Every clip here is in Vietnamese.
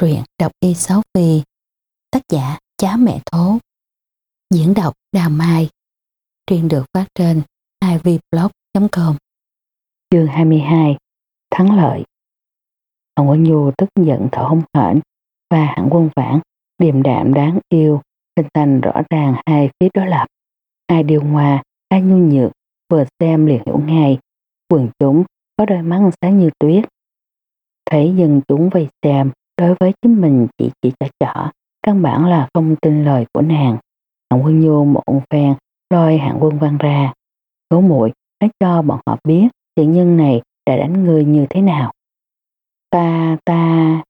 Truyện đọc y sáu phi Tác giả Chá Mẹ Thố. Diễn đọc đào Mai. Truyện được phát trên ivblog.com Chương 22 Thắng lợi. Hồng Quân Nhu tức giận thở hông hển và hạng quân vãn điềm đạm đáng yêu hình thành rõ ràng hai phía đối lập. Ai điều hòa, ai nhu nhược vừa xem liền hiểu ngay. Quần chúng có đôi mắt sáng như tuyết. Thấy dân chúng vây xem đối với chính mình chỉ chỉ cho trở, căn bản là không tin lời của nàng. Hạng quân nhu một phen lôi hạng quân văn ra. Cố muội nói cho bọn họ biết tiện nhân này đã đánh người như thế nào. Ta, ta,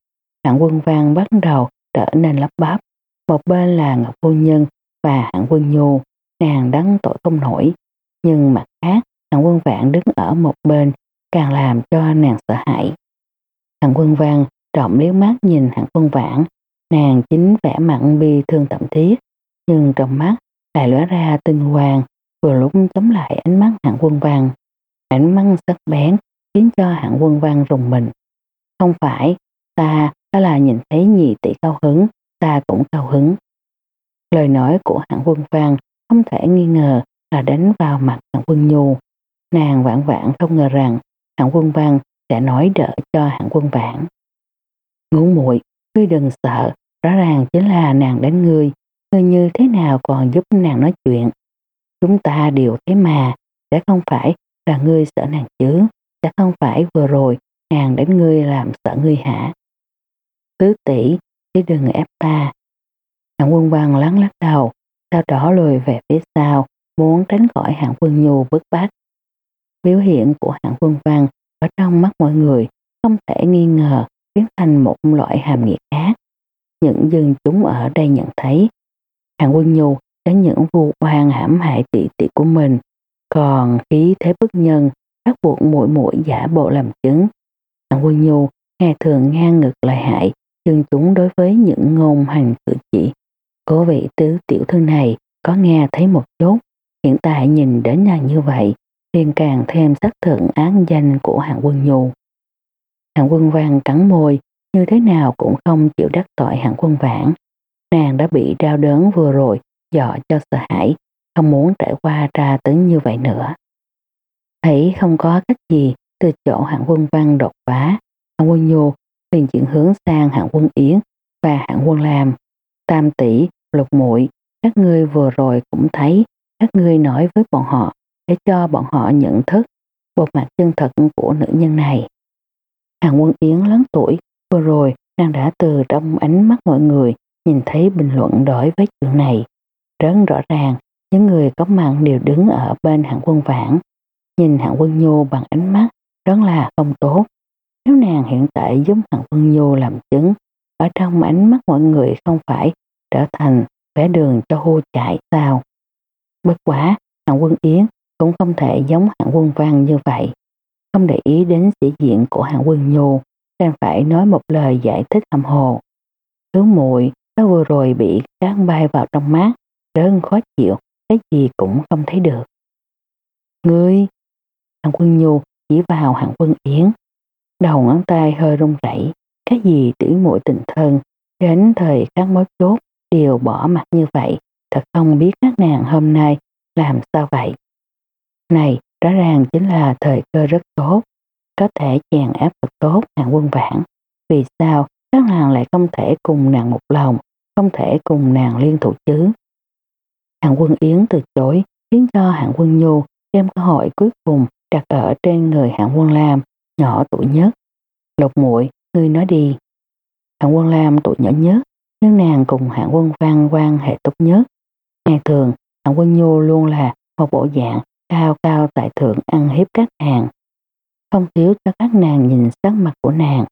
hạng quân văn bắt đầu trở nên lắp bắp. Một bên là Ngọc Phu Nhân và hạng quân nhu, nàng đắng tội không nổi. Nhưng mặt khác, hạng quân vạn đứng ở một bên càng làm cho nàng sợ hãi. Hạng quân văn trọng liếc mắt nhìn hạng quân vãn, nàng chính vẻ mặn bi thương tậm thiết, nhưng trong mắt lại lóe ra tinh hoàng, vừa lúc chống lại ánh mắt hạng quân văn. Ánh mắt sắc bén khiến cho hạng quân văn rùng mình. Không phải, ta, ta là nhìn thấy nhị tỷ cao hứng, ta cũng cao hứng. Lời nói của hạng quân văn không thể nghi ngờ là đánh vào mặt hạng quân nhu. Nàng vãn vãn không ngờ rằng hạng quân văn sẽ nói đỡ cho hạng quân vãn. Ngũ muội, ngươi đừng sợ, rõ ràng chính là nàng đánh ngươi, ngươi như thế nào còn giúp nàng nói chuyện. Chúng ta đều thế mà, sẽ không phải là ngươi sợ nàng chứ, sẽ không phải vừa rồi nàng đánh ngươi làm sợ ngươi hả. Tứ tỷ, chứ đừng ép ta. Hạng quân văn lắng lắc đầu, sau đó lùi về phía sau, muốn tránh khỏi hạng quân nhu bức bách. Biểu hiện của hạng quân văn ở trong mắt mọi người không thể nghi ngờ biến thành một loại hàm nghĩa khác. Những dân chúng ở đây nhận thấy Hạng Quân Nhu đã những vu oan hãm hại tỷ tỷ của mình, còn khí thế bức nhân bắt buộc mũi mũi giả bộ làm chứng. Hạng Quân Nhu nghe thường ngang ngược lợi hại dân chúng đối với những ngôn hành cử chỉ. Cố vị tứ tiểu thư này có nghe thấy một chút, hiện tại nhìn đến nàng như vậy, liền càng thêm xác thượng án danh của hạng quân nhu. Hạng quân vang cắn môi, như thế nào cũng không chịu đắc tội hạng quân vãn. Nàng đã bị đau đớn vừa rồi, dọ cho sợ hãi, không muốn trải qua tra tấn như vậy nữa. Thấy không có cách gì từ chỗ hạng quân văn đột phá, hạng quân nhu liền chuyển hướng sang hạng quân yến và hạng quân làm. Tam tỷ, lục muội các ngươi vừa rồi cũng thấy các ngươi nói với bọn họ để cho bọn họ nhận thức bộ mặt chân thật của nữ nhân này. Hàng quân Yến lớn tuổi, vừa rồi nàng đã từ trong ánh mắt mọi người nhìn thấy bình luận đối với chuyện này. Rất rõ ràng, những người có mặt đều đứng ở bên hạng quân vãn, nhìn hạng quân nhô bằng ánh mắt rất là không tốt. Nếu nàng hiện tại giúp hạng quân nhô làm chứng, ở trong ánh mắt mọi người không phải trở thành vẽ đường cho hô chạy sao. Bất quá, hạng quân Yến cũng không thể giống hạng quân văn như vậy. Không để ý đến sĩ diện của hạng quân nhô, đang phải nói một lời giải thích hầm hồ. Thứ muội nó vừa rồi bị cát bay vào trong mắt, rất khó chịu, cái gì cũng không thấy được. Ngươi, hạng quân nhu chỉ vào hạng quân yến, đầu ngón tay hơi run rẩy, cái gì tỉ muội tình thân, đến thời khắc mối chốt đều bỏ mặt như vậy, thật không biết các nàng hôm nay làm sao vậy. Này, rõ ràng chính là thời cơ rất tốt, có thể chèn áp thật tốt nàng quân vãn. Vì sao các nàng lại không thể cùng nàng một lòng, không thể cùng nàng liên thủ chứ? Hàng quân Yến từ chối, khiến cho hạng quân Nhu đem cơ hội cuối cùng đặt ở trên người hạng quân Lam, nhỏ tuổi nhất. Lục muội ngươi nói đi. Hạng quân Lam tuổi nhỏ nhất, nhưng nàng cùng hạng quân Văn quan hệ tốt nhất. Ngày thường, hạng quân Nhu luôn là một bộ dạng cao cao tại thượng ăn hiếp các nàng. Không thiếu cho các nàng nhìn sắc mặt của nàng.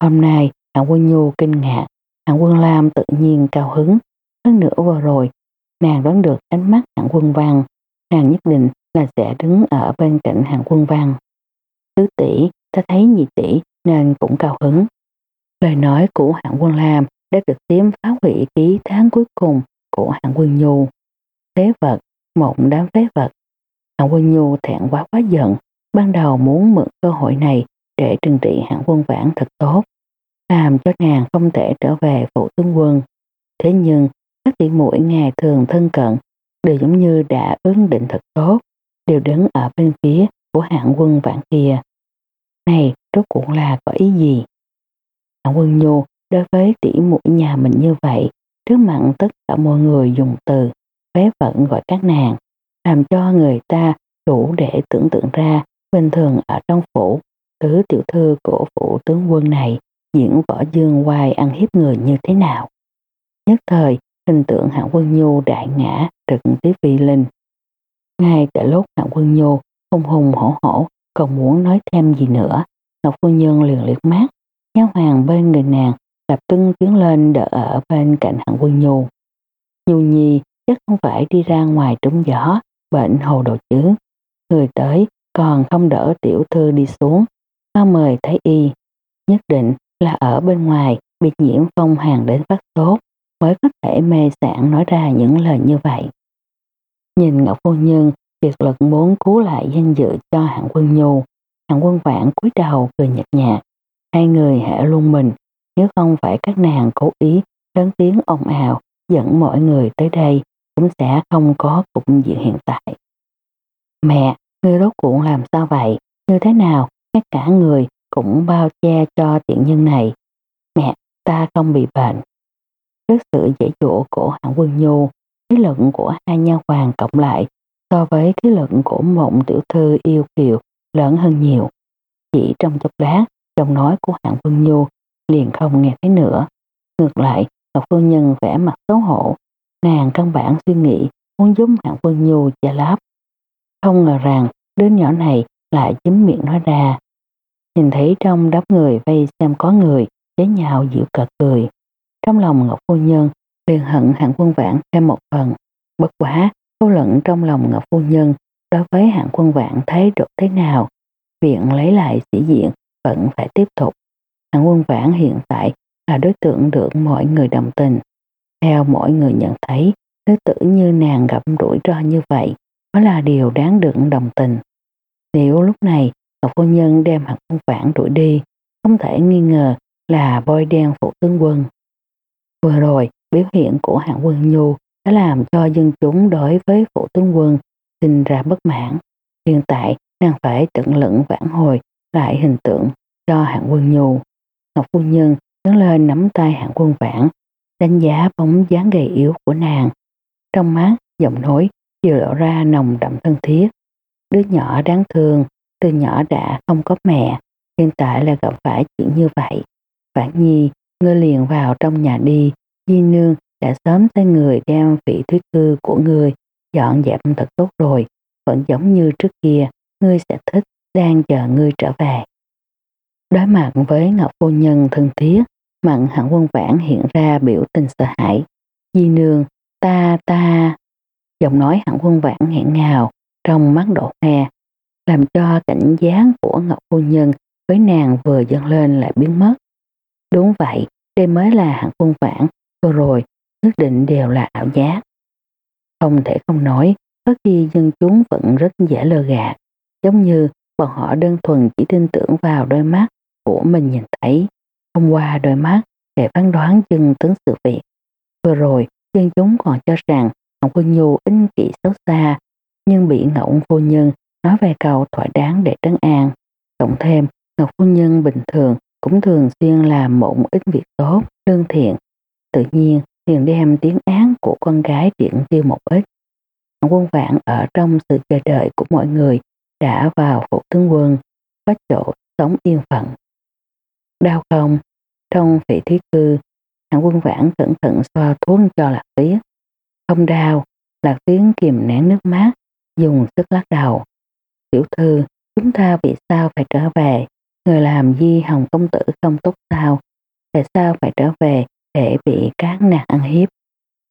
Hôm nay, Hạng Quân Nhu kinh ngạc, Hạng Quân Lam tự nhiên cao hứng. Hơn nữa vừa rồi, nàng đoán được ánh mắt Hạng Quân Văn. Nàng nhất định là sẽ đứng ở bên cạnh Hạng Quân Văn. Tứ tỷ, ta thấy nhị tỷ nên cũng cao hứng. Lời nói của Hạng Quân Lam đã trực tiếp phá hủy ký tháng cuối cùng của Hạng Quân Nhu. Phế vật, một đám phế vật Hạng Quân Nhu thẹn quá quá giận, ban đầu muốn mượn cơ hội này để trừng trị hạng quân vãn thật tốt. làm cho nàng không thể trở về phụ tướng quân. Thế nhưng, các tỷ muội ngày thường thân cận đều giống như đã ước định thật tốt, đều đứng ở bên phía của hạng quân vạn kia. Này, rốt cuộc là có ý gì? Hạng quân nhu đối với tỷ muội nhà mình như vậy, trước mặt tất cả mọi người dùng từ phế phận gọi các nàng, làm cho người ta đủ để tưởng tượng ra bình thường ở trong phủ, tứ tiểu thư của phủ tướng quân này diễn võ dương hoài ăn hiếp người như thế nào. Nhất thời, hình tượng hạng quân nhu đại ngã trực tiếp vi linh. Ngay tại lúc hạng quân nhu hùng hùng hổ hổ còn muốn nói thêm gì nữa, Ngọc Phu Nhân liền liệt mát, giáo hoàng bên người nàng lập tức tiến lên đỡ ở bên cạnh hạng quân nhu. Nhu nhi chắc không phải đi ra ngoài trúng gió, bệnh hồ đồ chứ. Người tới còn không đỡ tiểu thư đi xuống, ta mời thấy y. Nhất định là ở bên ngoài bị nhiễm phong hàn đến phát tốt mới có thể mê sản nói ra những lời như vậy. Nhìn Ngọc Phu Nhân kiệt lực muốn cứu lại danh dự cho hạng quân nhu, hạng quân vãn cúi đầu cười nhạt nhạt. Hai người hệ luôn mình, nếu không phải các nàng cố ý lớn tiếng ồn ào dẫn mọi người tới đây cũng sẽ không có cục diện hiện tại. Mẹ, ngươi rốt cuộc làm sao vậy? Như thế nào? Tất cả người cũng bao che cho tiện nhân này. Mẹ, ta không bị bệnh. Trước sự dễ dụ của hạng quân nhu, khí luận của hai nha hoàng cộng lại so với khí luận của mộng tiểu thư yêu kiều lớn hơn nhiều. Chỉ trong chốc lát, giọng nói của hạng quân nhu liền không nghe thấy nữa. Ngược lại, Ngọc Phu Nhân vẽ mặt xấu hổ, nàng căn bản suy nghĩ muốn giúp hạng quân nhu che lấp. Không ngờ rằng đứa nhỏ này lại chính miệng nói ra. Nhìn thấy trong đám người vây xem có người, chế nhạo dịu cợt cười. Trong lòng Ngọc Phu Nhân liền hận hạng quân vãn thêm một phần. Bất quá, câu luận trong lòng Ngọc Phu Nhân đối với hạng quân vãn thấy độ thế nào, viện lấy lại sĩ diện vẫn phải tiếp tục. Hạng quân vãn hiện tại là đối tượng được mọi người đồng tình. Theo mỗi người nhận thấy, nữ tử như nàng gặp rủi ro như vậy mới là điều đáng được đồng tình. Nếu lúc này Ngọc Phu Nhân đem hạng quân vãn đuổi đi, không thể nghi ngờ là bôi đen phụ tướng quân. Vừa rồi, biểu hiện của hạng quân nhu đã làm cho dân chúng đối với phụ tướng quân sinh ra bất mãn. Hiện tại, nàng phải tận lẫn vãn hồi lại hình tượng cho hạng quân nhu. Ngọc Phu Nhân đứng lên nắm tay hạng quân vãn, đánh giá bóng dáng gầy yếu của nàng. Trong mắt, giọng nói vừa lộ ra nồng đậm thân thiết. Đứa nhỏ đáng thương, từ nhỏ đã không có mẹ, hiện tại là gặp phải chuyện như vậy. Vãn Nhi, ngươi liền vào trong nhà đi, Di Nương đã sớm sai người đem vị thuyết cư của ngươi dọn dẹp thật tốt rồi, vẫn giống như trước kia, ngươi sẽ thích, đang chờ ngươi trở về. Đối mặt với Ngọc Phu Nhân thân thiết, mặn hạng quân vãn hiện ra biểu tình sợ hãi. Di nương, ta ta... Giọng nói hạng quân vãn nghẹn ngào, trong mắt đổ hoe, làm cho cảnh giác của Ngọc Phu Nhân với nàng vừa dâng lên lại biến mất. Đúng vậy, đây mới là hạng quân vãn, vừa rồi nhất định đều là ảo giác. Không thể không nói, có khi dân chúng vẫn rất dễ lơ gạt, giống như bọn họ đơn thuần chỉ tin tưởng vào đôi mắt của mình nhìn thấy, thông qua đôi mắt để phán đoán chân tướng sự việc. Vừa rồi, dân chúng còn cho rằng Ngọc Quân Nhu ích kỷ xấu xa, nhưng bị Ngọc Phu Nhân nói vài câu thỏa đáng để trấn an. Cộng thêm, Ngọc Phu Nhân bình thường cũng thường xuyên làm một ít việc tốt, lương thiện. Tự nhiên, liền đem tiếng án của con gái triển tiêu một ít. Quân vạn ở trong sự chờ đợi của mọi người đã vào phục tướng quân, có chỗ sống yên phận. Đau không? Trong vị thí cư, hạng quân vãn cẩn thận xoa thuốc cho lạc tuyết. Không đau, lạc tuyết kìm nén nước mắt, dùng sức lắc đầu. Tiểu thư, chúng ta vì sao phải trở về? Người làm di hồng công tử không tốt sao? Tại sao phải trở về để bị các nàng ăn hiếp?